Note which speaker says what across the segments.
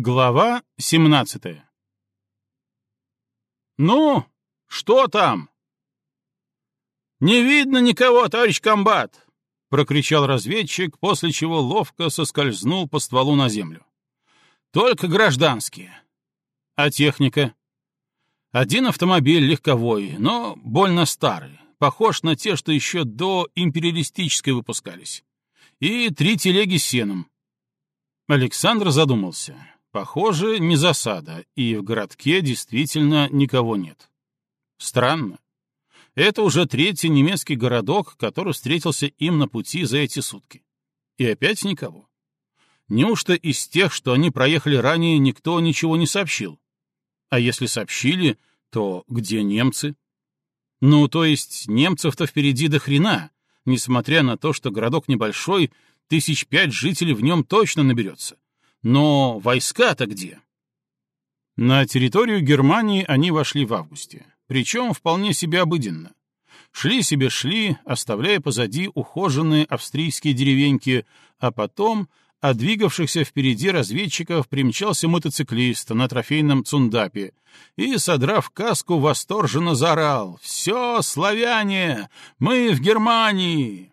Speaker 1: Глава 17 «Ну, что там?» «Не видно никого, товарищ комбат!» — прокричал разведчик, после чего ловко соскользнул по стволу на землю. «Только гражданские. А техника?» «Один автомобиль легковой, но больно старый, похож на те, что еще до империалистической выпускались. И три телеги с сеном». Александр задумался. Похоже, не засада, и в городке действительно никого нет. Странно. Это уже третий немецкий городок, который встретился им на пути за эти сутки. И опять никого. Неужто из тех, что они проехали ранее, никто ничего не сообщил? А если сообщили, то где немцы? Ну, то есть немцев-то впереди до хрена, несмотря на то, что городок небольшой, тысяч пять жителей в нем точно наберется. Но войска-то где? На территорию Германии они вошли в августе, причем вполне себе обыденно. Шли себе шли, оставляя позади ухоженные австрийские деревеньки, а потом от двигавшихся впереди разведчиков примчался мотоциклист на трофейном цундапе и, содрав каску, восторженно заорал «Все, славяне! Мы в Германии!»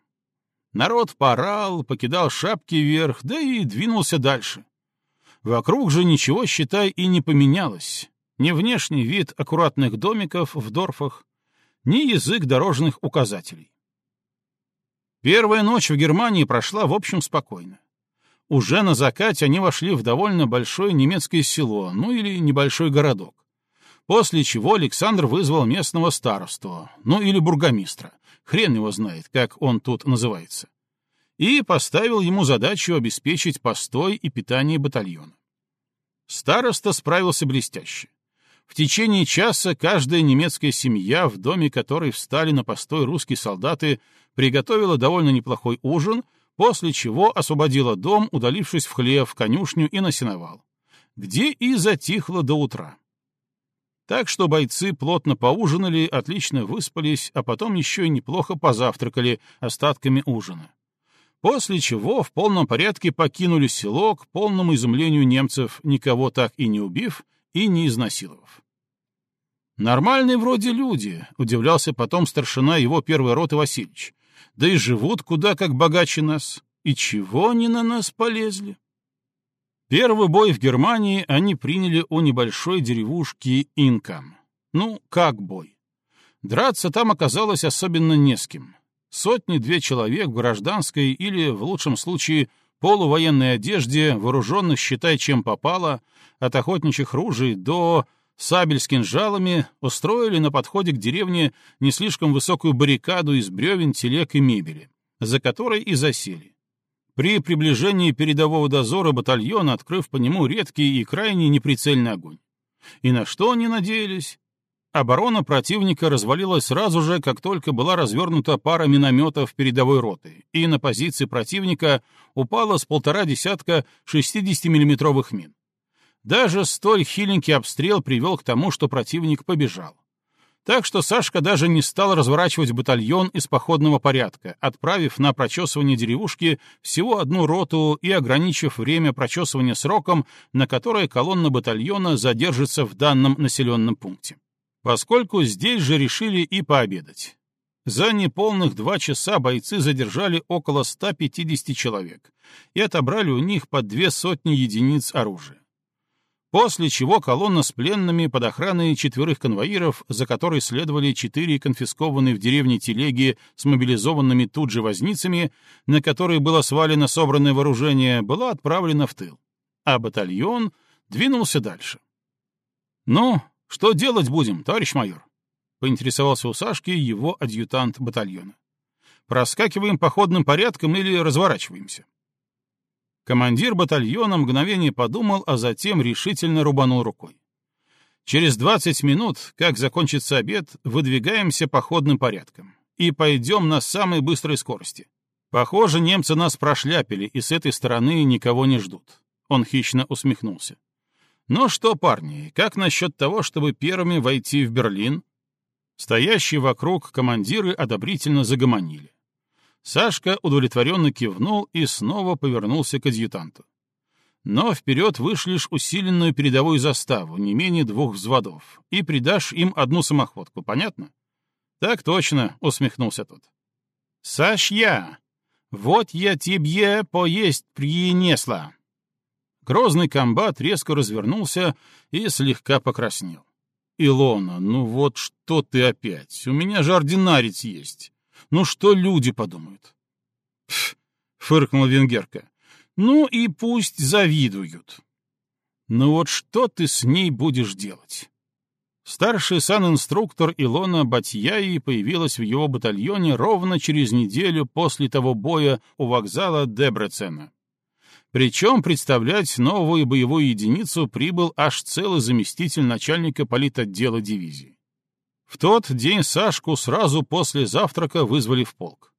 Speaker 1: Народ порал, покидал шапки вверх, да и двинулся дальше. Вокруг же ничего, считай, и не поменялось. Ни внешний вид аккуратных домиков в дорфах, ни язык дорожных указателей. Первая ночь в Германии прошла, в общем, спокойно. Уже на закате они вошли в довольно большое немецкое село, ну или небольшой городок. После чего Александр вызвал местного старосту, ну или бургомистра, хрен его знает, как он тут называется и поставил ему задачу обеспечить постой и питание батальона. Староста справился блестяще. В течение часа каждая немецкая семья, в доме которой встали на постой русские солдаты, приготовила довольно неплохой ужин, после чего освободила дом, удалившись в хлев, конюшню и на сеновал, где и затихло до утра. Так что бойцы плотно поужинали, отлично выспались, а потом еще и неплохо позавтракали остатками ужина после чего в полном порядке покинули село к полному изумлению немцев, никого так и не убив и не изнасиловав. «Нормальные вроде люди», — удивлялся потом старшина его первой роты Васильевич. «Да и живут куда как богаче нас. И чего они на нас полезли?» Первый бой в Германии они приняли у небольшой деревушки Инкам. Ну, как бой? Драться там оказалось особенно не с кем. Сотни-две человек в гражданской или, в лучшем случае, полувоенной одежде, вооруженных, считай, чем попало, от охотничьих ружей до сабель с кинжалами, устроили на подходе к деревне не слишком высокую баррикаду из бревен, телег и мебели, за которой и засели. При приближении передового дозора батальона, открыв по нему редкий и крайне неприцельный огонь. И на что они надеялись? Оборона противника развалилась сразу же, как только была развернута пара минометов передовой роты, и на позиции противника упало с полтора десятка 60-миллиметровых мин. Даже столь хиленький обстрел привел к тому, что противник побежал. Так что Сашка даже не стал разворачивать батальон из походного порядка, отправив на прочесывание деревушки всего одну роту и ограничив время прочесывания сроком, на которое колонна батальона задержится в данном населенном пункте поскольку здесь же решили и пообедать. За неполных два часа бойцы задержали около 150 человек и отобрали у них по две сотни единиц оружия. После чего колонна с пленными под охраной четверых конвоиров, за которой следовали четыре конфискованные в деревне телеги с мобилизованными тут же возницами, на которые было свалено собранное вооружение, была отправлена в тыл. А батальон двинулся дальше. Ну, «Что делать будем, товарищ майор?» — поинтересовался у Сашки его адъютант батальона. «Проскакиваем походным порядком или разворачиваемся?» Командир батальона мгновение подумал, а затем решительно рубанул рукой. «Через двадцать минут, как закончится обед, выдвигаемся походным порядком и пойдем на самой быстрой скорости. Похоже, немцы нас прошляпили и с этой стороны никого не ждут». Он хищно усмехнулся. Ну что, парни, как насчет того, чтобы первыми войти в Берлин? Стоящие вокруг командиры одобрительно загомонили. Сашка удовлетворенно кивнул и снова повернулся к адъютанту. Но вперед вышлешь усиленную передовую заставу, не менее двух взводов, и придашь им одну самоходку, понятно? Так точно, усмехнулся тот. Сашья, вот я тебе поесть принесла. Грозный комбат резко развернулся и слегка покраснел. «Илона, ну вот что ты опять? У меня же ординарец есть. Ну что люди подумают?» Фыркнула венгерка. «Ну и пусть завидуют. Ну вот что ты с ней будешь делать?» Старший сан-инструктор Илона Батьяи появилась в его батальоне ровно через неделю после того боя у вокзала Дебрецена. Причем представлять новую боевую единицу прибыл аж целый заместитель начальника политотдела дивизии. В тот день Сашку сразу после завтрака вызвали в полк.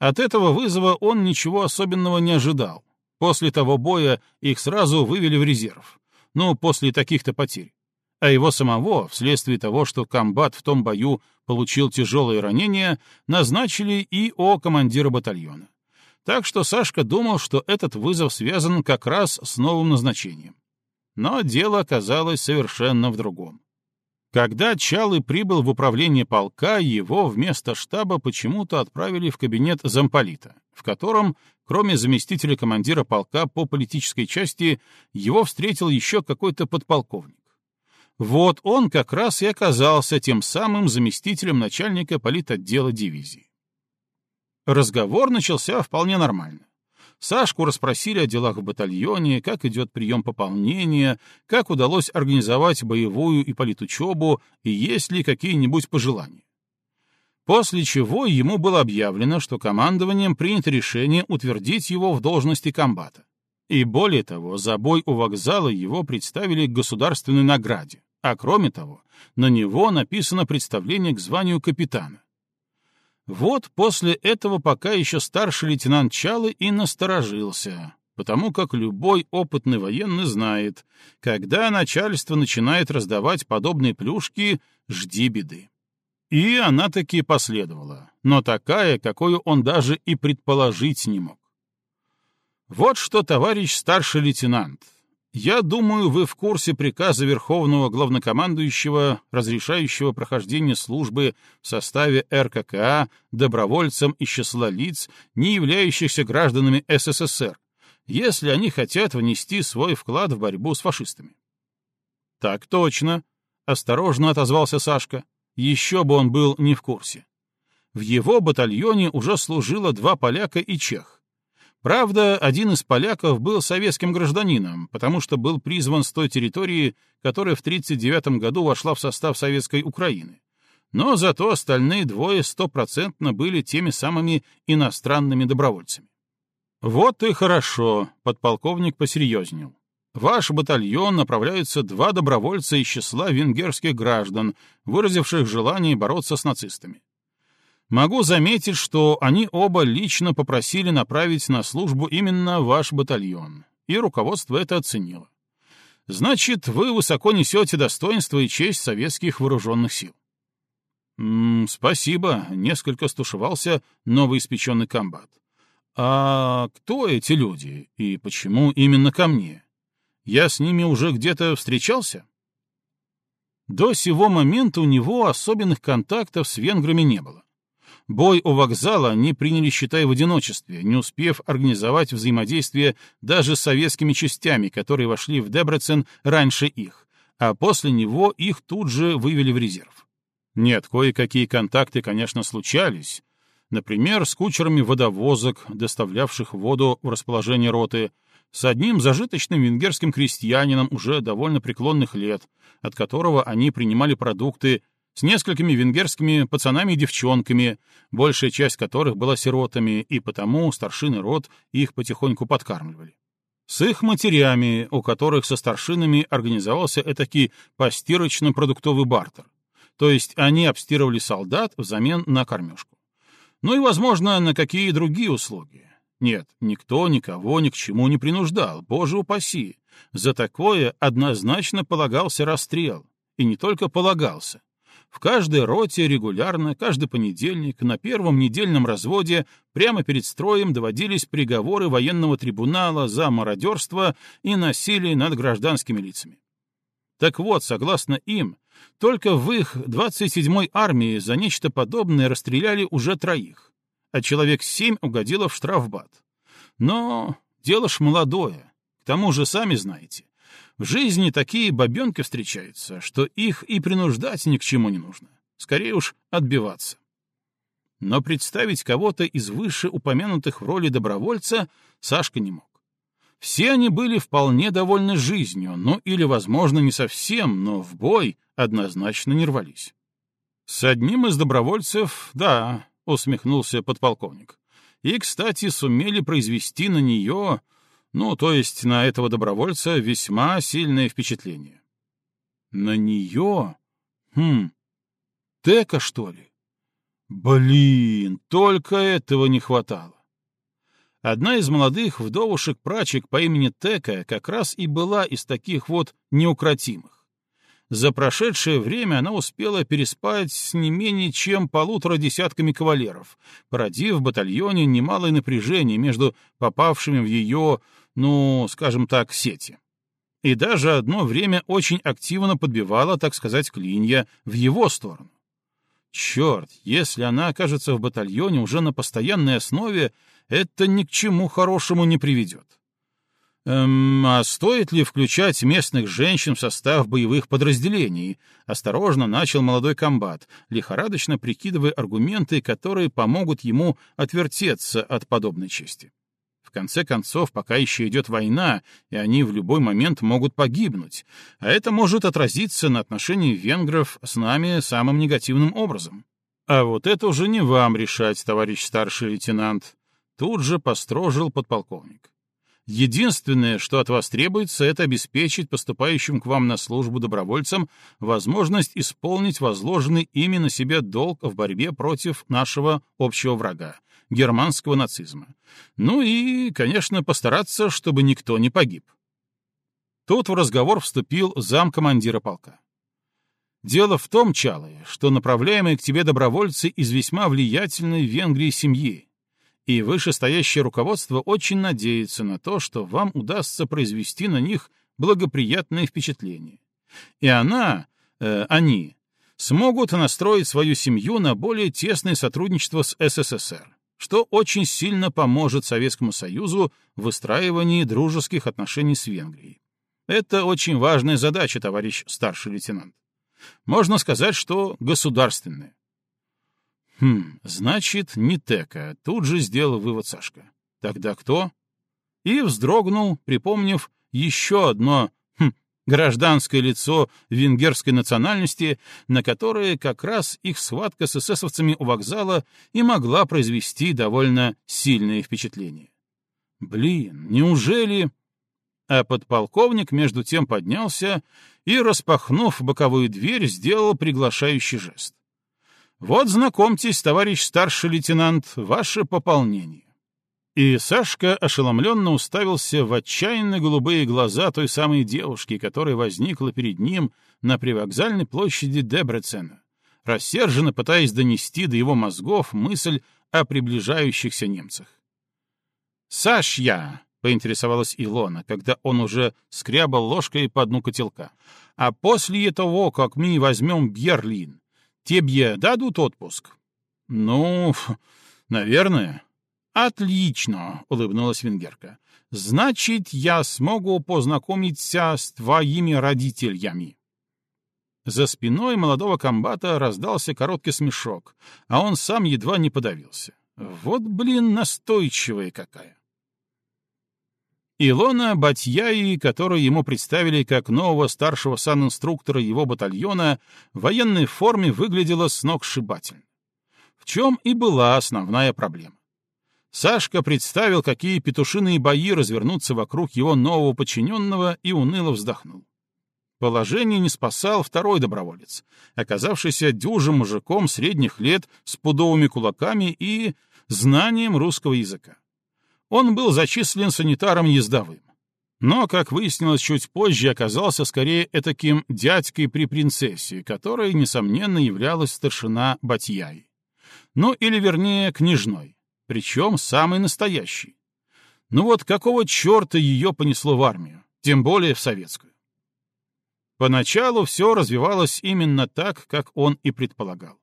Speaker 1: От этого вызова он ничего особенного не ожидал. После того боя их сразу вывели в резерв. Ну, после таких-то потерь. А его самого, вследствие того, что комбат в том бою получил тяжелые ранения, назначили и о командира батальона. Так что Сашка думал, что этот вызов связан как раз с новым назначением. Но дело оказалось совершенно в другом. Когда Чалы прибыл в управление полка, его вместо штаба почему-то отправили в кабинет замполита, в котором, кроме заместителя командира полка по политической части, его встретил еще какой-то подполковник. Вот он как раз и оказался тем самым заместителем начальника политотдела дивизии. Разговор начался вполне нормально. Сашку расспросили о делах в батальоне, как идет прием пополнения, как удалось организовать боевую и политучебу и есть ли какие-нибудь пожелания. После чего ему было объявлено, что командованием принято решение утвердить его в должности комбата. И более того, за бой у вокзала его представили к государственной награде, а кроме того, на него написано представление к званию капитана. Вот после этого пока еще старший лейтенант Чалы и насторожился, потому как любой опытный военный знает, когда начальство начинает раздавать подобные плюшки, жди беды. И она таки последовала, но такая, какую он даже и предположить не мог. Вот что, товарищ старший лейтенант, я думаю, вы в курсе приказа Верховного Главнокомандующего, разрешающего прохождение службы в составе РККА добровольцам из числа лиц, не являющихся гражданами СССР, если они хотят внести свой вклад в борьбу с фашистами. Так точно, осторожно отозвался Сашка. Еще бы он был не в курсе. В его батальоне уже служило два поляка и чех. Правда, один из поляков был советским гражданином, потому что был призван с той территории, которая в 1939 году вошла в состав Советской Украины. Но зато остальные двое стопроцентно были теми самыми иностранными добровольцами. «Вот и хорошо», — подполковник посерьезнел. «Ваш батальон направляются два добровольца из числа венгерских граждан, выразивших желание бороться с нацистами. Могу заметить, что они оба лично попросили направить на службу именно ваш батальон, и руководство это оценило. Значит, вы высоко несете достоинство и честь советских вооруженных сил. «М -м, спасибо, несколько стушевался новоиспеченный комбат. А кто эти люди и почему именно ко мне? Я с ними уже где-то встречался? До сего момента у него особенных контактов с венграми не было. Бой у вокзала они приняли, считай, в одиночестве, не успев организовать взаимодействие даже с советскими частями, которые вошли в Дебрецен раньше их, а после него их тут же вывели в резерв. Нет, кое-какие контакты, конечно, случались. Например, с кучерами водовозок, доставлявших воду в расположение роты, с одним зажиточным венгерским крестьянином уже довольно преклонных лет, от которого они принимали продукты с несколькими венгерскими пацанами и девчонками, большая часть которых была сиротами, и потому старшины род их потихоньку подкармливали. С их матерями, у которых со старшинами организовался этакий постирочно-продуктовый бартер. То есть они обстирывали солдат взамен на кормежку. Ну и, возможно, на какие другие услуги. Нет, никто никого ни к чему не принуждал, боже упаси. За такое однозначно полагался расстрел. И не только полагался, В каждой роте регулярно, каждый понедельник, на первом недельном разводе прямо перед строем доводились приговоры военного трибунала за мародерство и насилие над гражданскими лицами. Так вот, согласно им, только в их 27-й армии за нечто подобное расстреляли уже троих, а человек семь угодило в штрафбат. Но дело ж молодое, к тому же сами знаете. В жизни такие бабенки встречаются, что их и принуждать ни к чему не нужно. Скорее уж отбиваться. Но представить кого-то из вышеупомянутых в роли добровольца Сашка не мог. Все они были вполне довольны жизнью, ну или, возможно, не совсем, но в бой однозначно не рвались. С одним из добровольцев, да, усмехнулся подполковник. И, кстати, сумели произвести на нее ну, то есть на этого добровольца весьма сильное впечатление. На нее? Хм, Тека, что ли? Блин, только этого не хватало. Одна из молодых вдовушек-прачек по имени Тека как раз и была из таких вот неукротимых. За прошедшее время она успела переспать с не менее чем полутора десятками кавалеров, породив в батальоне немалое напряжение между попавшими в ее, ну, скажем так, сети. И даже одно время очень активно подбивала, так сказать, клинья в его сторону. Черт, если она окажется в батальоне уже на постоянной основе, это ни к чему хорошему не приведет. Эм, а стоит ли включать местных женщин в состав боевых подразделений? Осторожно начал молодой комбат, лихорадочно прикидывая аргументы, которые помогут ему отвертеться от подобной чести. В конце концов, пока еще идет война, и они в любой момент могут погибнуть, а это может отразиться на отношении венгров с нами самым негативным образом. А вот это уже не вам решать, товарищ старший лейтенант. Тут же построжил подполковник. Единственное, что от вас требуется, это обеспечить поступающим к вам на службу добровольцам возможность исполнить возложенный ими на себя долг в борьбе против нашего общего врага — германского нацизма. Ну и, конечно, постараться, чтобы никто не погиб. Тут в разговор вступил замкомандира полка. Дело в том, Чалый, что направляемые к тебе добровольцы из весьма влиятельной в Венгрии семьи, и вышестоящее руководство очень надеется на то, что вам удастся произвести на них благоприятное впечатление. И она, э, они, смогут настроить свою семью на более тесное сотрудничество с СССР, что очень сильно поможет Советскому Союзу в выстраивании дружеских отношений с Венгрией. Это очень важная задача, товарищ старший лейтенант. Можно сказать, что государственная. Хм, значит, не Тека, тут же сделал вывод Сашка. Тогда кто? И вздрогнул, припомнив еще одно гражданское лицо венгерской национальности, на которое как раз их схватка с эсэсовцами у вокзала и могла произвести довольно сильное впечатление. Блин, неужели... А подполковник между тем поднялся и, распахнув боковую дверь, сделал приглашающий жест. Вот знакомьтесь, товарищ старший лейтенант, ваше пополнение. И Сашка ошеломленно уставился в отчаянно голубые глаза той самой девушки, которая возникла перед ним на привокзальной площади Дебрецена, рассерженно пытаясь донести до его мозгов мысль о приближающихся немцах. «Сашья!» — поинтересовалась Илона, когда он уже скрябал ложкой по дну котелка. «А после того, как мы возьмем Берлин, Тебе дадут отпуск? Ну, наверное. Отлично, улыбнулась венгерка. Значит, я смогу познакомиться с твоими родителями. За спиной молодого комбата раздался короткий смешок, а он сам едва не подавился. Вот, блин, настойчивая какая. Илона Батьяи, которую ему представили как нового старшего санинструктора его батальона, в военной форме выглядела сногсшибательно. В чем и была основная проблема. Сашка представил, какие петушиные бои развернутся вокруг его нового подчиненного и уныло вздохнул. Положение не спасал второй доброволец, оказавшийся дюжим мужиком средних лет с пудовыми кулаками и знанием русского языка он был зачислен санитаром ездовым. но, как выяснилось чуть позже, оказался скорее этаким дядькой при принцессе, которой, несомненно, являлась старшина Батьяй. Ну, или, вернее, княжной, причем самый настоящий. Ну вот какого черта ее понесло в армию, тем более в советскую? Поначалу все развивалось именно так, как он и предполагал.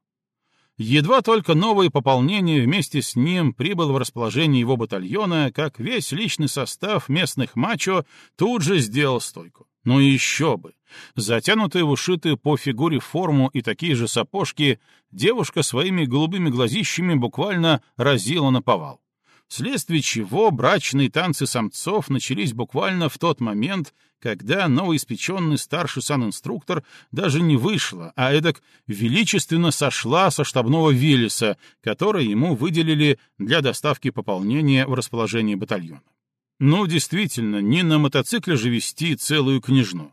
Speaker 1: Едва только новое пополнение вместе с ним прибыл в расположение его батальона, как весь личный состав местных мачо тут же сделал стойку. Ну еще бы! Затянутые в ушитые по фигуре форму и такие же сапожки, девушка своими голубыми глазищами буквально разила на повал вследствие чего брачные танцы самцов начались буквально в тот момент, когда новоиспеченный старший санинструктор даже не вышла, а эдак величественно сошла со штабного Виллиса, который ему выделили для доставки пополнения в расположение батальона. Ну, действительно, не на мотоцикле же вести целую княжну.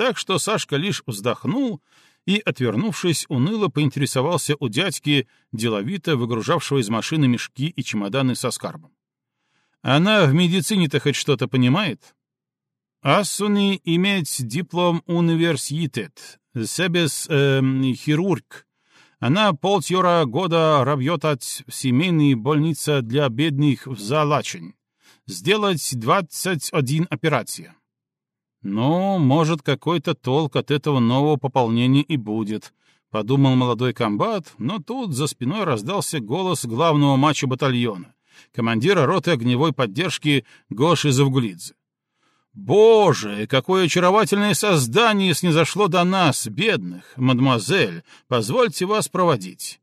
Speaker 1: Так что Сашка лишь вздохнул и, отвернувшись, уныло поинтересовался у дядьки, деловито выгружавшего из машины мешки и чемоданы со скарбом. «Она в медицине-то хоть что-то понимает?» «Ассуни иметь диплом университет, себес э, хирург. Она полтора года работает в семейной больнице для бедных в Залачень. Сделать двадцать один операция. «Ну, может, какой-то толк от этого нового пополнения и будет», — подумал молодой комбат, но тут за спиной раздался голос главного матча батальона, командира роты огневой поддержки Гоши Завгулидзе. «Боже, какое очаровательное создание снизошло до нас, бедных! Мадемуазель, позвольте вас проводить».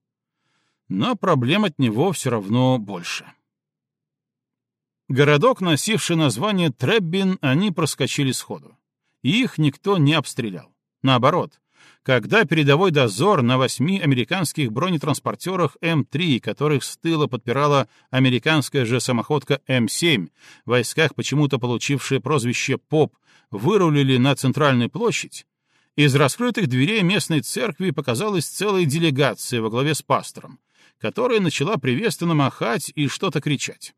Speaker 1: Но проблем от него все равно больше. Городок, носивший название Треббин, они проскочили сходу. их никто не обстрелял. Наоборот, когда передовой дозор на восьми американских бронетранспортерах М-3, которых с тыла подпирала американская же самоходка М-7, в войсках, почему-то получившие прозвище «Поп», вырулили на центральную площадь, из раскрытых дверей местной церкви показалась целая делегация во главе с пастором, которая начала приветственно махать и что-то кричать.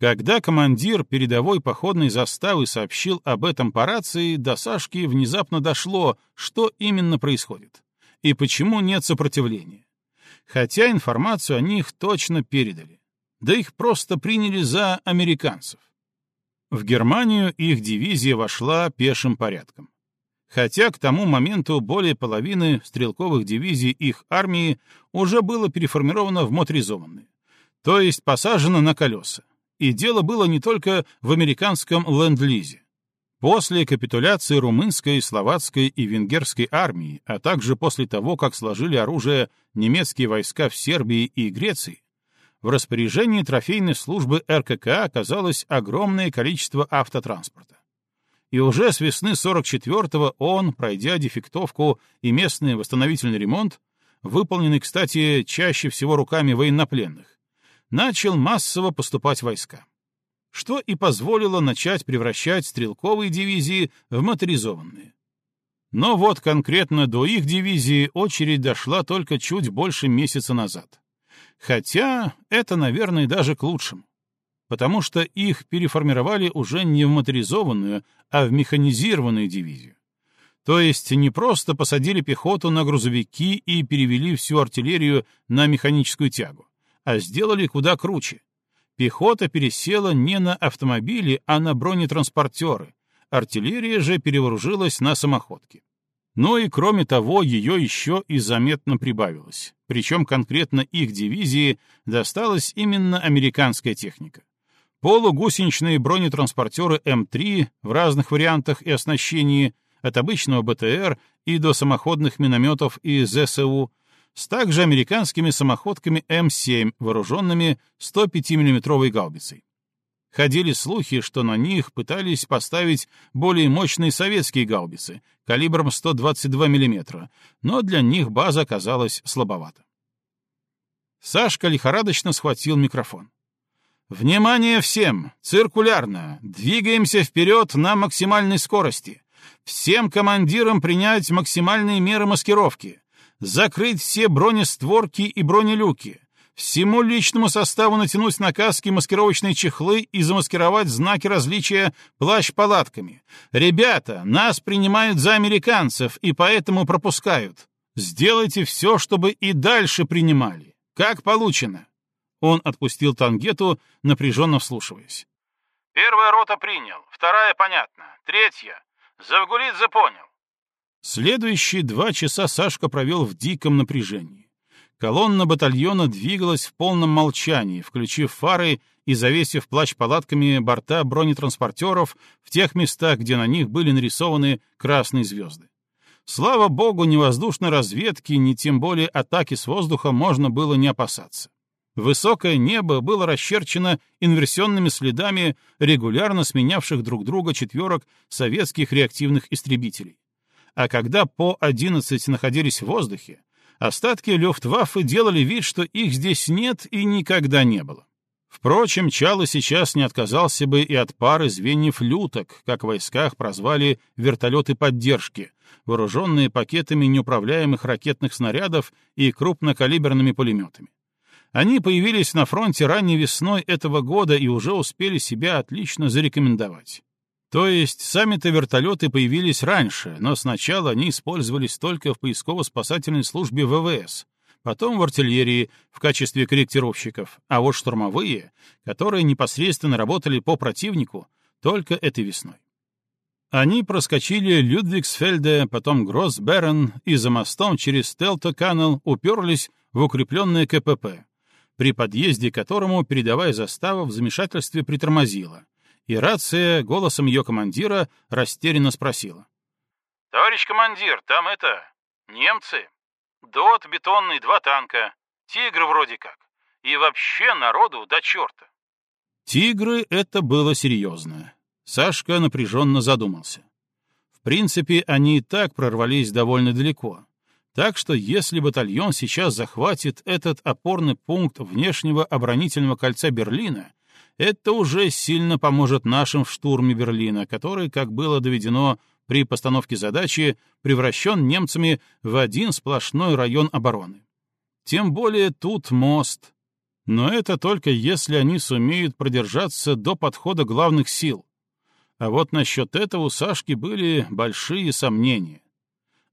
Speaker 1: Когда командир передовой походной заставы сообщил об этом по рации, до Сашки внезапно дошло, что именно происходит и почему нет сопротивления. Хотя информацию о них точно передали. Да их просто приняли за американцев. В Германию их дивизия вошла пешим порядком. Хотя к тому моменту более половины стрелковых дивизий их армии уже было переформировано в моторизованные, то есть посажено на колеса и дело было не только в американском ленд-лизе. После капитуляции румынской, словацкой и венгерской армии, а также после того, как сложили оружие немецкие войска в Сербии и Греции, в распоряжении трофейной службы РКК оказалось огромное количество автотранспорта. И уже с весны 44-го он, пройдя дефектовку и местный восстановительный ремонт, выполненный, кстати, чаще всего руками военнопленных, начал массово поступать войска, что и позволило начать превращать стрелковые дивизии в моторизованные. Но вот конкретно до их дивизии очередь дошла только чуть больше месяца назад. Хотя это, наверное, даже к лучшему, потому что их переформировали уже не в моторизованную, а в механизированную дивизию. То есть не просто посадили пехоту на грузовики и перевели всю артиллерию на механическую тягу, а сделали куда круче. Пехота пересела не на автомобили, а на бронетранспортеры. Артиллерия же перевооружилась на самоходки. Но и кроме того, ее еще и заметно прибавилось. Причем конкретно их дивизии досталась именно американская техника. Полугусеничные бронетранспортеры М3 в разных вариантах и оснащении, от обычного БТР и до самоходных минометов и ЗСУ, с также американскими самоходками М7, вооруженными 105 миллиметровой гаубицей. Ходили слухи, что на них пытались поставить более мощные советские гаубицы калибром 122 мм, но для них база оказалась слабовата. Сашка лихорадочно схватил микрофон. «Внимание всем! Циркулярно! Двигаемся вперед на максимальной скорости! Всем командирам принять максимальные меры маскировки! Закрыть все бронестворки и бронелюки, Всему личному составу натянуть на каски маскировочные чехлы и замаскировать знаки различия плащ-палатками. Ребята, нас принимают за американцев и поэтому пропускают. Сделайте все, чтобы и дальше принимали. Как получено. Он отпустил тангету, напряженно вслушиваясь.
Speaker 2: Первая рота принял, вторая понятно, третья. Завгулидзе понял.
Speaker 1: Следующие два часа Сашка провел в диком напряжении. Колонна батальона двигалась в полном молчании, включив фары и завесив плащ палатками борта бронетранспортеров в тех местах, где на них были нарисованы красные звезды. Слава богу, ни воздушной разведки, ни тем более атаки с воздуха можно было не опасаться. Высокое небо было расчерчено инверсионными следами регулярно сменявших друг друга четверок советских реактивных истребителей. А когда по 11 находились в воздухе, Остатки Люфтваффе делали вид, что их здесь нет и никогда не было. Впрочем, Чало сейчас не отказался бы и от пары звеньев люток, как в войсках прозвали вертолеты поддержки, вооруженные пакетами неуправляемых ракетных снарядов и крупнокалиберными пулеметами. Они появились на фронте ранней весной этого года и уже успели себя отлично зарекомендовать. То есть сами-то вертолеты появились раньше, но сначала они использовались только в поисково-спасательной службе ВВС, потом в артиллерии в качестве корректировщиков, а вот штурмовые, которые непосредственно работали по противнику, только этой весной. Они проскочили Людвигсфельде, потом Гроссберен и за мостом через Телто-Каннел уперлись в укрепленное КПП, при подъезде к которому передовая застава в замешательстве притормозила, и рация голосом ее командира растерянно спросила.
Speaker 2: «Товарищ командир, там это... немцы? ДОТ бетонный, два танка, тигры вроде как. И вообще народу до черта».
Speaker 1: Тигры — это было серьезно. Сашка напряженно задумался. В принципе, они и так прорвались довольно далеко. Так что если батальон сейчас захватит этот опорный пункт внешнего оборонительного кольца Берлина, это уже сильно поможет нашим в штурме Берлина, который, как было доведено при постановке задачи, превращен немцами в один сплошной район обороны. Тем более тут мост. Но это только если они сумеют продержаться до подхода главных сил. А вот насчет этого у Сашки были большие сомнения.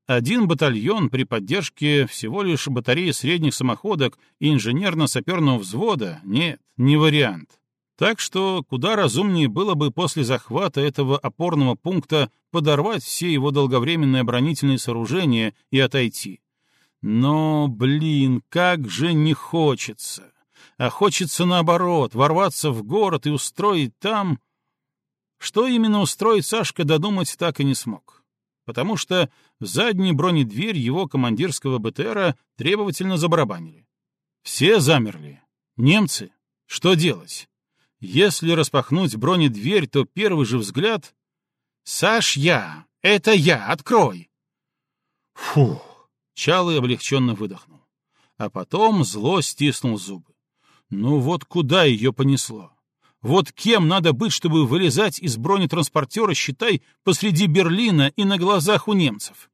Speaker 1: Один батальон при поддержке всего лишь батареи средних самоходок и инженерно-саперного взвода — нет, не вариант. Так что куда разумнее было бы после захвата этого опорного пункта подорвать все его долговременные оборонительные сооружения и отойти. Но, блин, как же не хочется. А хочется наоборот, ворваться в город и устроить там... Что именно устроить Сашка додумать так и не смог. Потому что в заднюю бронедверь его командирского БТРа требовательно забарабанили. Все замерли. Немцы. Что делать? Если распахнуть бронедверь, то первый же взгляд... «Саш, я! Это я! Открой!» Фух! Чалый облегченно выдохнул. А потом зло стиснул зубы. Ну вот куда ее понесло? Вот кем надо быть, чтобы вылезать из бронетранспортера, считай, посреди Берлина и на глазах у немцев?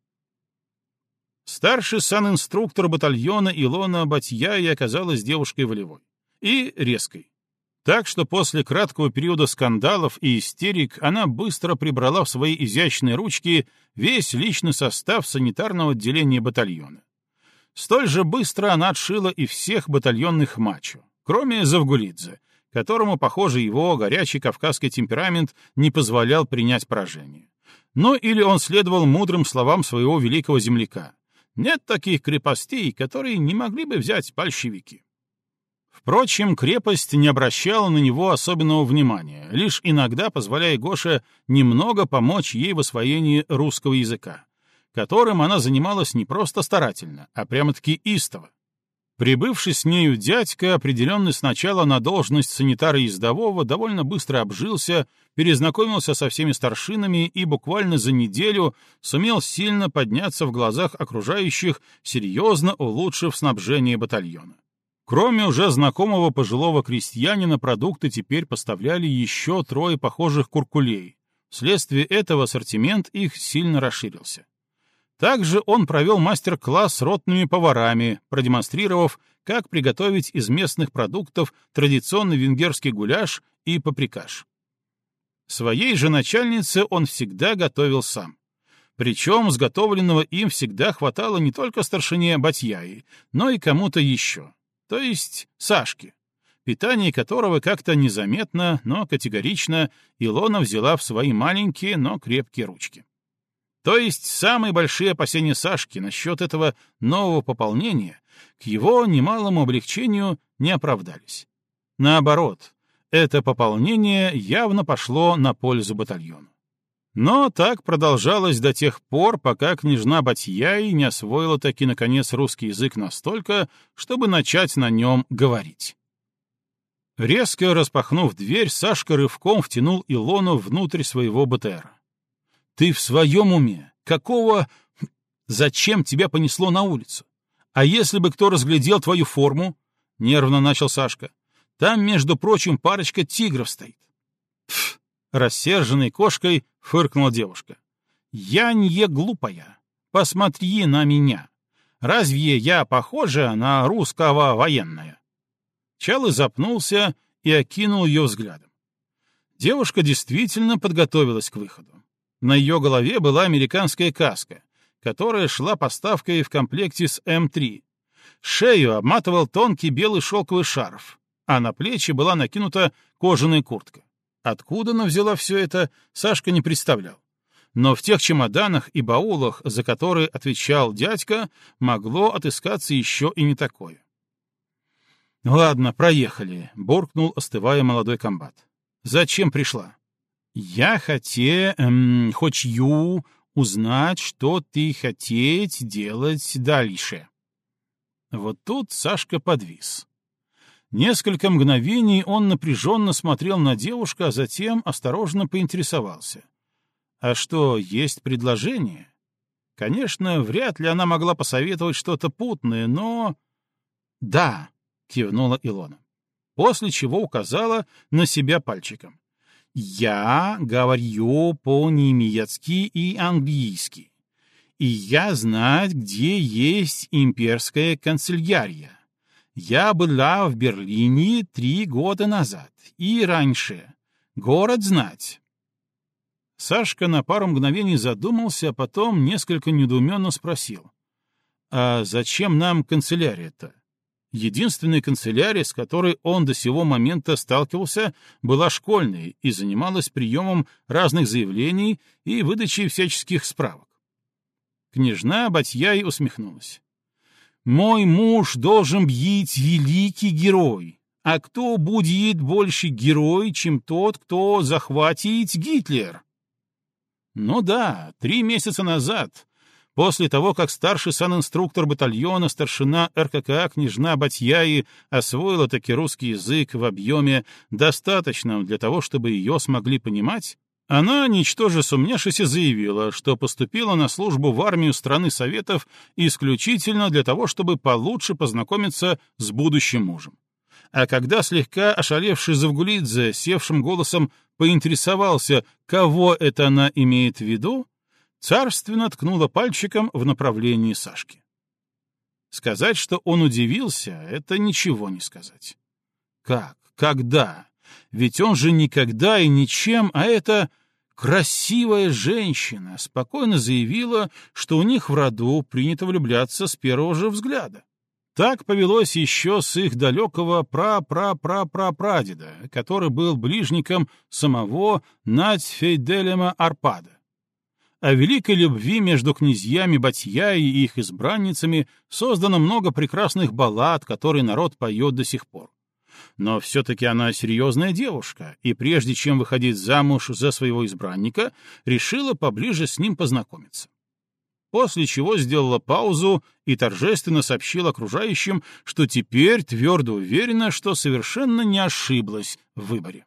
Speaker 1: Старший санинструктор батальона Илона Батьяи оказалась девушкой волевой и резкой. Так что после краткого периода скандалов и истерик она быстро прибрала в свои изящные ручки весь личный состав санитарного отделения батальона. Столь же быстро она отшила и всех батальонных мачо, кроме Завгулидзе, которому, похоже, его горячий кавказский темперамент не позволял принять поражение. Ну или он следовал мудрым словам своего великого земляка. Нет таких крепостей, которые не могли бы взять большевики. Впрочем, крепость не обращала на него особенного внимания, лишь иногда позволяя Гоше немного помочь ей в освоении русского языка, которым она занималась не просто старательно, а прямо-таки истово. Прибывший с нею дядька, определенный сначала на должность санитара-ездового, довольно быстро обжился, перезнакомился со всеми старшинами и буквально за неделю сумел сильно подняться в глазах окружающих, серьезно улучшив снабжение батальона. Кроме уже знакомого пожилого крестьянина, продукты теперь поставляли еще трое похожих куркулей. Вследствие этого ассортимент их сильно расширился. Также он провел мастер-класс с ротными поварами, продемонстрировав, как приготовить из местных продуктов традиционный венгерский гуляш и паприкаш. Своей же начальнице он всегда готовил сам. Причем сготовленного им всегда хватало не только старшине Батьяи, но и кому-то еще, то есть Сашке, питание которого как-то незаметно, но категорично Илона взяла в свои маленькие, но крепкие ручки. То есть самые большие опасения Сашки насчет этого нового пополнения к его немалому облегчению не оправдались. Наоборот, это пополнение явно пошло на пользу батальону. Но так продолжалось до тех пор, пока княжна Батьяй не освоила таки, наконец, русский язык настолько, чтобы начать на нем говорить. Резко распахнув дверь, Сашка рывком втянул Илону внутрь своего БТР. «Ты в своем уме? Какого... Зачем тебя понесло на улицу? А если бы кто разглядел твою форму?» — нервно начал Сашка. «Там, между прочим, парочка тигров стоит». «Пф!» — рассерженной кошкой фыркнула девушка. «Я не глупая. Посмотри на меня. Разве я похожа на русского военная?» Чалы запнулся и окинул ее взглядом. Девушка действительно подготовилась к выходу. На ее голове была американская каска, которая шла поставкой в комплекте с М3. Шею обматывал тонкий белый шелковый шарф, а на плечи была накинута кожаная куртка. Откуда она взяла все это, Сашка не представлял. Но в тех чемоданах и баулах, за которые отвечал дядька, могло отыскаться еще и не такое. «Ладно, проехали», — буркнул, остывая молодой комбат. «Зачем пришла?» «Я хотел, эм, хочу узнать, что ты хотеть делать дальше». Вот тут Сашка подвис. Несколько мгновений он напряженно смотрел на девушку, а затем осторожно поинтересовался. «А что, есть предложение?» Конечно, вряд ли она могла посоветовать что-то путное, но... «Да», кивнула Илона. После чего указала на себя пальчиком. «Я говорю по-немецки и английски, и я знать, где есть имперская канцелярия. Я была в Берлине три года назад и раньше. Город знать». Сашка на пару мгновений задумался, а потом несколько недоуменно спросил. «А зачем нам канцелярия-то?» Единственная канцелярия, с которой он до сего момента сталкивался, была школьной и занималась приемом разных заявлений и выдачей всяческих справок. Княжна Батьяй усмехнулась. «Мой муж должен бить великий герой, а кто будет больше герой, чем тот, кто захватит Гитлер?» Ну да, три месяца назад После того, как старший санинструктор батальона, старшина РККА княжна Батьяи освоила таки русский язык в объеме, достаточном для того, чтобы ее смогли понимать, она, ничтоже сумняшись, заявила, что поступила на службу в армию страны Советов исключительно для того, чтобы получше познакомиться с будущим мужем. А когда слегка ошалевший Завгулидзе севшим голосом поинтересовался, кого это она имеет в виду, царственно ткнула пальчиком в направлении Сашки. Сказать, что он удивился, это ничего не сказать. Как? Когда? Ведь он же никогда и ничем, а это красивая женщина спокойно заявила, что у них в роду принято влюбляться с первого же взгляда. Так повелось еще с их далекого пра-пра-пра-пра-прадеда, который был ближником самого Надфейделема Арпада. О великой любви между князьями Батья и их избранницами создано много прекрасных баллад, которые народ поет до сих пор. Но все-таки она серьезная девушка, и прежде чем выходить замуж за своего избранника, решила поближе с ним познакомиться. После чего сделала паузу и торжественно сообщила окружающим, что теперь твердо уверена, что совершенно не ошиблась в выборе.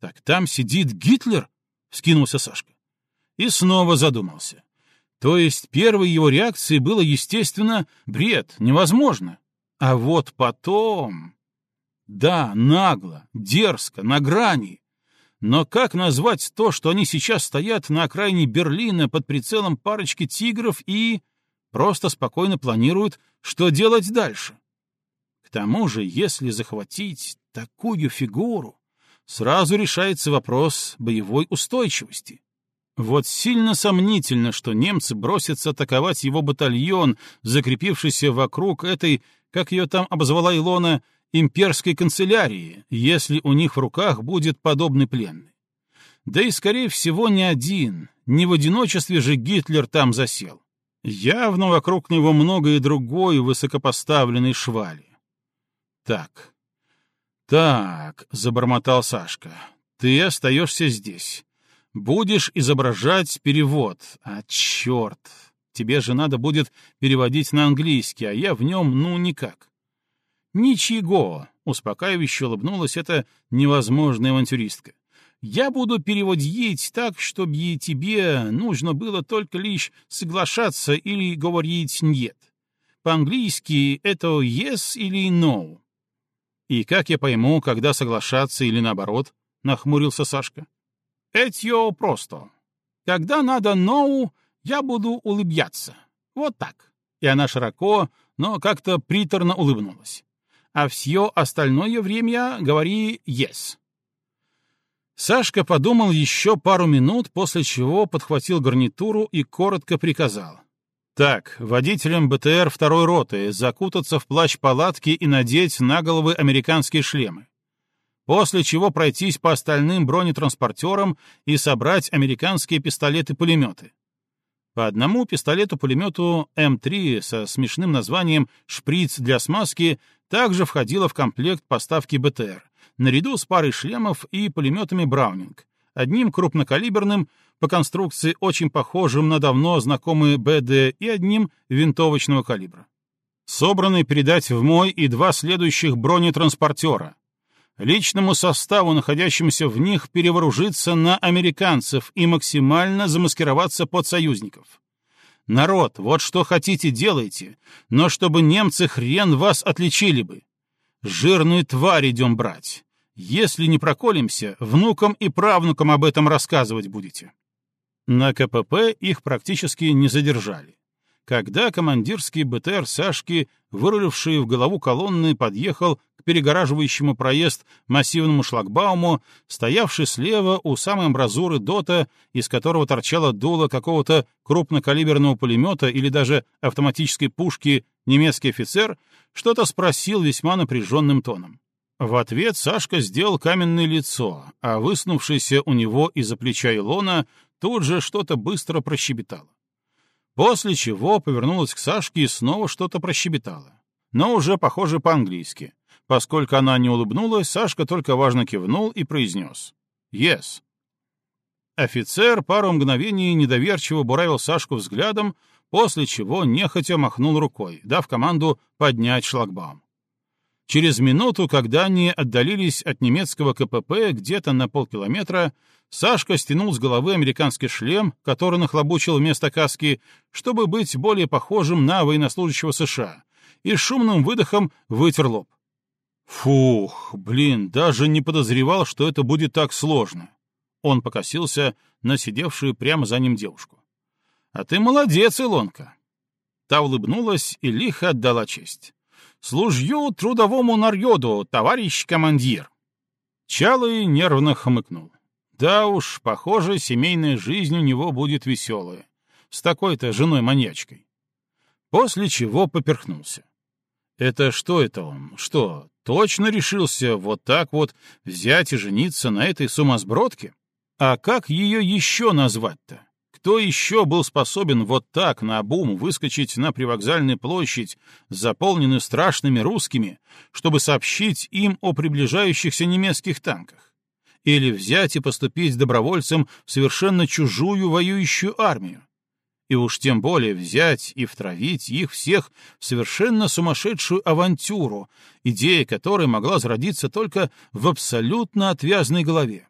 Speaker 1: «Так там сидит Гитлер?» — скинулся Сашка и снова задумался. То есть первой его реакцией было, естественно, бред, невозможно. А вот потом... Да, нагло, дерзко, на грани. Но как назвать то, что они сейчас стоят на окраине Берлина под прицелом парочки тигров и просто спокойно планируют, что делать дальше? К тому же, если захватить такую фигуру, сразу решается вопрос боевой устойчивости. Вот сильно сомнительно, что немцы бросятся атаковать его батальон, закрепившийся вокруг этой, как ее там обозвала Илона, имперской канцелярии, если у них в руках будет подобный пленный. Да и, скорее всего, не один, не в одиночестве же Гитлер там засел. Явно вокруг него много и другой высокопоставленной швали. Так, так, — забормотал Сашка, — ты остаешься здесь. Будешь изображать перевод. А, черт, тебе же надо будет переводить на английский, а я в нем, ну, никак. «Ничего», — успокаивающе улыбнулась эта невозможная авантюристка. «Я буду переводить так, чтобы тебе нужно было только лишь соглашаться или говорить «нет». По-английски это «yes» или «no». «И как я пойму, когда соглашаться или наоборот?» — нахмурился Сашка. «Это просто. Когда надо «no», я буду улыбяться. Вот так». И она широко, но как-то приторно улыбнулась а все остальное время говори «yes». Сашка подумал еще пару минут, после чего подхватил гарнитуру и коротко приказал. «Так, водителям БТР второй роты закутаться в плащ палатки и надеть на головы американские шлемы. После чего пройтись по остальным бронетранспортерам и собрать американские пистолеты-пулеметы. По одному пистолету-пулемету М3 со смешным названием «Шприц для смазки» также входило в комплект поставки БТР, наряду с парой шлемов и пулеметами «Браунинг», одним крупнокалиберным, по конструкции очень похожим на давно знакомый БД и одним винтовочного калибра. Собраны передать в мой и два следующих бронетранспортера. Личному составу, находящемуся в них, перевооружиться на американцев и максимально замаскироваться под союзников. Народ, вот что хотите, делайте, но чтобы немцы хрен вас отличили бы. Жирную тварь идем брать. Если не проколемся, внукам и правнукам об этом рассказывать будете. На КПП их практически не задержали. Когда командирский БТР Сашки, выруливший в голову колонны, подъехал к перегораживающему проезд массивному шлагбауму, стоявший слева у самой амбразуры ДОТа, из которого торчало дуло какого-то крупнокалиберного пулемета или даже автоматической пушки, немецкий офицер что-то спросил весьма напряженным тоном. В ответ Сашка сделал каменное лицо, а выснувшийся у него из-за плеча Илона тут же что-то быстро прощебетало. После чего повернулась к Сашке и снова что-то прощебетала. Но уже, похоже, по-английски. Поскольку она не улыбнулась, Сашка только важно кивнул и произнес «Yes». Офицер пару мгновений недоверчиво буравил Сашку взглядом, после чего нехотя махнул рукой, дав команду поднять шлагбаум. Через минуту, когда они отдалились от немецкого КПП где-то на полкилометра, Сашка стянул с головы американский шлем, который нахлобучил вместо каски, чтобы быть более похожим на военнослужащего США, и шумным выдохом вытер лоб. Фух, блин, даже не подозревал, что это будет так сложно. Он покосился на сидевшую прямо за ним девушку. «А ты молодец, Илонка!» Та улыбнулась и лихо отдала честь. «Служью трудовому нарьоду, товарищ командир!» Чалый нервно хмыкнул. Да уж, похоже, семейная жизнь у него будет веселая. С такой-то женой-маньячкой. После чего поперхнулся. Это что это он? Что, точно решился вот так вот взять и жениться на этой сумасбродке? А как ее еще назвать-то? Кто еще был способен вот так на обум выскочить на привокзальную площадь, заполненную страшными русскими, чтобы сообщить им о приближающихся немецких танках? или взять и поступить добровольцем в совершенно чужую воюющую армию. И уж тем более взять и втравить их всех в совершенно сумасшедшую авантюру, идея которой могла зародиться только в абсолютно отвязной голове.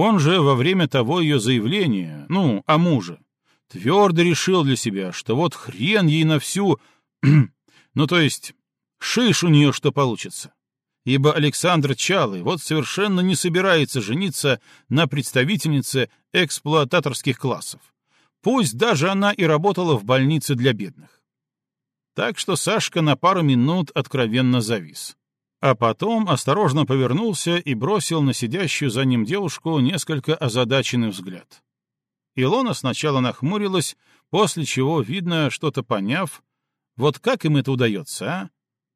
Speaker 1: Он же во время того ее заявления, ну, о муже, твердо решил для себя, что вот хрен ей на всю... ну, то есть, шиш у нее что получится. ибо Александр Чалый вот совершенно не собирается жениться на представительнице эксплуататорских классов. Пусть даже она и работала в больнице для бедных. Так что Сашка на пару минут откровенно завис. А потом осторожно повернулся и бросил на сидящую за ним девушку несколько озадаченный взгляд. Илона сначала нахмурилась, после чего, видно, что-то поняв, вот как им это удается, а?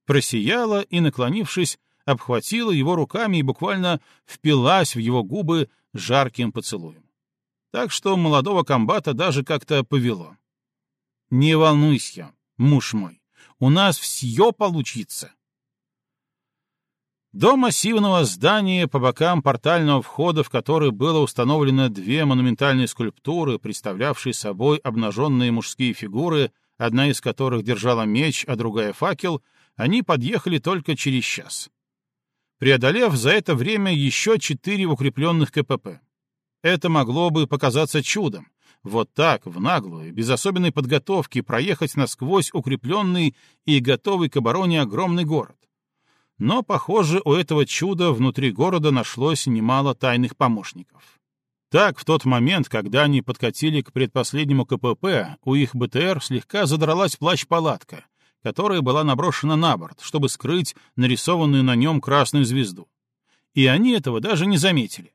Speaker 1: Просияла и, наклонившись, обхватила его руками и буквально впилась в его губы жарким поцелуем. Так что молодого комбата даже как-то повело. «Не волнуйся, муж мой, у нас все получится!» До массивного здания, по бокам портального входа, в который было установлено две монументальные скульптуры, представлявшие собой обнаженные мужские фигуры, одна из которых держала меч, а другая — факел, они подъехали только через час. Преодолев за это время еще четыре укрепленных КПП. Это могло бы показаться чудом. Вот так, в наглую, без особенной подготовки, проехать насквозь укрепленный и готовый к обороне огромный город. Но, похоже, у этого чуда внутри города нашлось немало тайных помощников. Так, в тот момент, когда они подкатили к предпоследнему КПП, у их БТР слегка задралась плащ-палатка, которая была наброшена на борт, чтобы скрыть нарисованную на нем красную звезду. И они этого даже не заметили.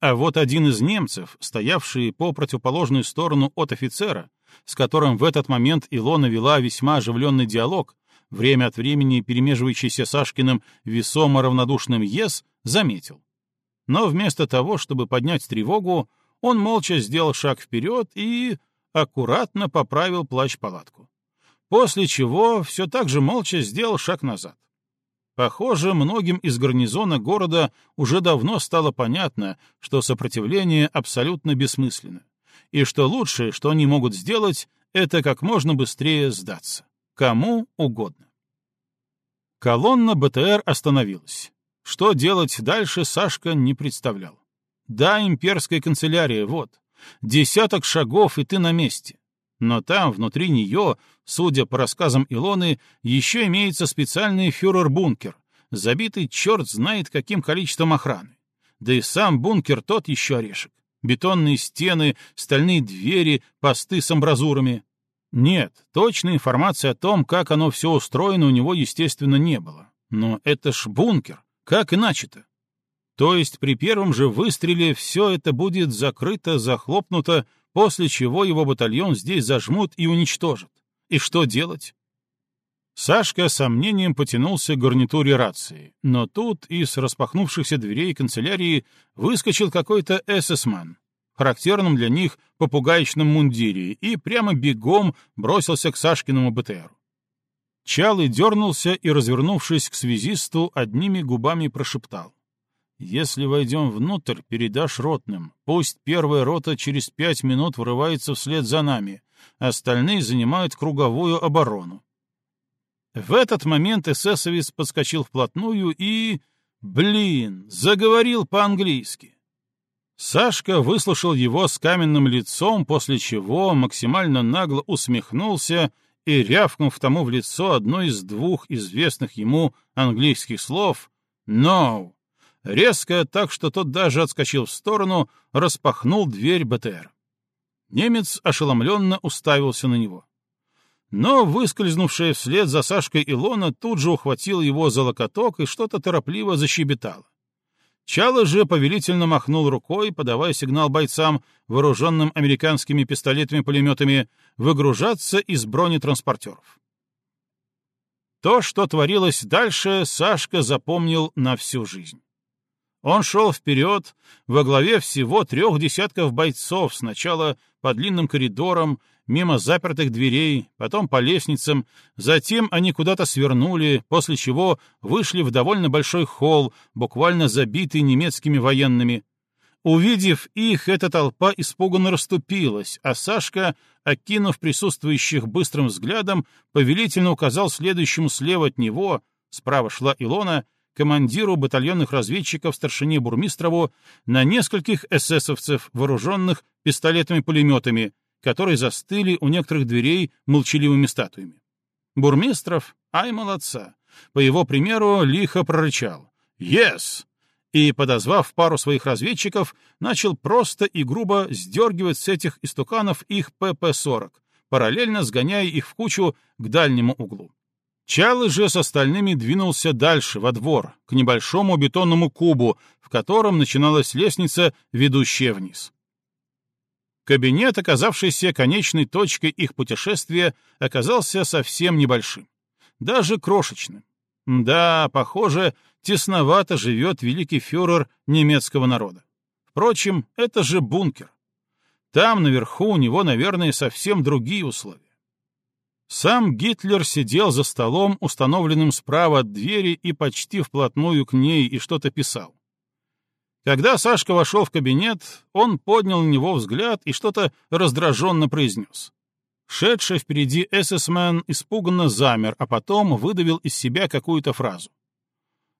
Speaker 1: А вот один из немцев, стоявший по противоположную сторону от офицера, с которым в этот момент Илона вела весьма оживленный диалог, время от времени перемеживающийся Сашкиным весомо равнодушным «ес», заметил. Но вместо того, чтобы поднять тревогу, он молча сделал шаг вперед и аккуратно поправил плащ-палатку. После чего все так же молча сделал шаг назад. Похоже, многим из гарнизона города уже давно стало понятно, что сопротивление абсолютно бессмысленно, и что лучшее, что они могут сделать, это как можно быстрее сдаться. Кому угодно. Колонна БТР остановилась. Что делать дальше, Сашка не представлял. Да, имперская канцелярия, вот. Десяток шагов, и ты на месте. Но там, внутри нее, судя по рассказам Илоны, еще имеется специальный фюрер-бункер, забитый черт знает каким количеством охраны. Да и сам бункер тот еще орешек. Бетонные стены, стальные двери, посты с амбразурами. Нет, точной информации о том, как оно все устроено, у него, естественно, не было. Но это ж бункер. Как иначе-то? То есть при первом же выстреле все это будет закрыто, захлопнуто, после чего его батальон здесь зажмут и уничтожат. И что делать? Сашка с сомнением потянулся к гарнитуре рации, но тут из распахнувшихся дверей канцелярии выскочил какой-то эсэсман характерном для них попугаечном мундире, и прямо бегом бросился к Сашкиному БТРу. Чалый дернулся и, развернувшись к связисту, одними губами прошептал. «Если войдем внутрь, передашь ротным. Пусть первая рота через пять минут врывается вслед за нами, остальные занимают круговую оборону». В этот момент эсэсовец подскочил вплотную и... Блин, заговорил по-английски. Сашка выслушал его с каменным лицом, после чего максимально нагло усмехнулся и, рявкнув тому в лицо одно из двух известных ему английских слов «No», резко, так что тот даже отскочил в сторону, распахнул дверь БТР. Немец ошеломленно уставился на него. Но выскользнувшая вслед за Сашкой Илона тут же ухватила его за локоток и что-то торопливо защебетала. Чало же повелительно махнул рукой, подавая сигнал бойцам, вооруженным американскими пистолетами-пулеметами, выгружаться из бронетранспортеров. То, что творилось дальше, Сашка запомнил на всю жизнь. Он шел вперед, во главе всего трех десятков бойцов, сначала по длинным коридорам, мимо запертых дверей, потом по лестницам, затем они куда-то свернули, после чего вышли в довольно большой холл, буквально забитый немецкими военными. Увидев их, эта толпа испуганно расступилась, а Сашка, окинув присутствующих быстрым взглядом, повелительно указал следующему слева от него, справа шла Илона, командиру батальонных разведчиков старшине Бурмистрову, на нескольких эсэсовцев, вооруженных пистолетами-пулеметами, которые застыли у некоторых дверей молчаливыми статуями. Бурмистров, ай молодца, по его примеру, лихо прорычал «Yes!» и, подозвав пару своих разведчиков, начал просто и грубо сдергивать с этих истуканов их ПП-40, параллельно сгоняя их в кучу к дальнему углу. Чалы же с остальными двинулся дальше, во двор, к небольшому бетонному кубу, в котором начиналась лестница, ведущая вниз. Кабинет, оказавшийся конечной точкой их путешествия, оказался совсем небольшим, даже крошечным. Да, похоже, тесновато живет великий фюрер немецкого народа. Впрочем, это же бункер. Там, наверху, у него, наверное, совсем другие условия. Сам Гитлер сидел за столом, установленным справа от двери и почти вплотную к ней, и что-то писал. Когда Сашка вошел в кабинет, он поднял на него взгляд и что-то раздраженно произнес. Шедший впереди эсэсмен испуганно замер, а потом выдавил из себя какую-то фразу.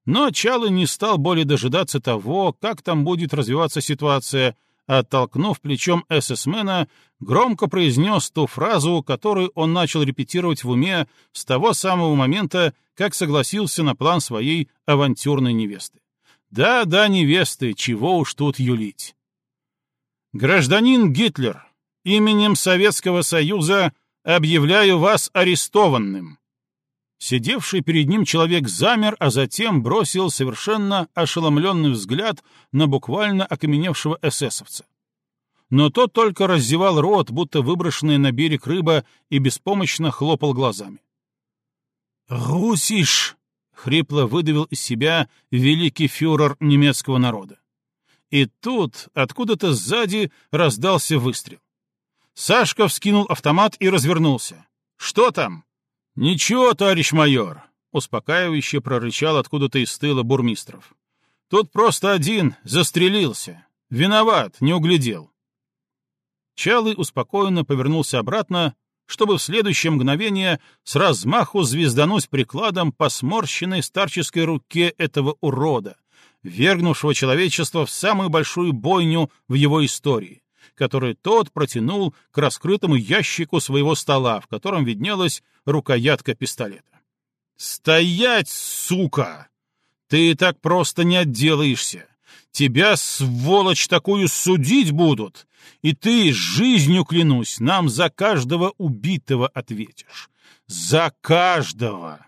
Speaker 1: Но Чалы не стал более дожидаться того, как там будет развиваться ситуация, а, оттолкнув плечом эсэсмена, громко произнес ту фразу, которую он начал репетировать в уме с того самого момента, как согласился на план своей авантюрной невесты. Да-да, невесты, чего уж тут юлить. Гражданин Гитлер, именем Советского Союза объявляю вас арестованным. Сидевший перед ним человек замер, а затем бросил совершенно ошеломленный взгляд на буквально окаменевшего эсэсовца. Но тот только раздевал рот, будто выброшенная на берег рыба, и беспомощно хлопал глазами. «Русиш!» — хрипло выдавил из себя великий фюрер немецкого народа. И тут откуда-то сзади раздался выстрел. Сашка вскинул автомат и развернулся. «Что там?» «Ничего, товарищ майор», — успокаивающе прорычал откуда-то из тыла бурмистров. «Тут просто один застрелился. Виноват, не углядел». Чалый успокоенно повернулся обратно, чтобы в следующее мгновение с размаху звездануть прикладом по сморщенной старческой руке этого урода, вергнувшего человечество в самую большую бойню в его истории, который тот протянул к раскрытому ящику своего стола, в котором виднелась рукоятка пистолета. «Стоять, сука! Ты так просто не отделаешься! Тебя, сволочь, такую судить будут! И ты, жизнью клянусь, нам за каждого убитого ответишь! За каждого!»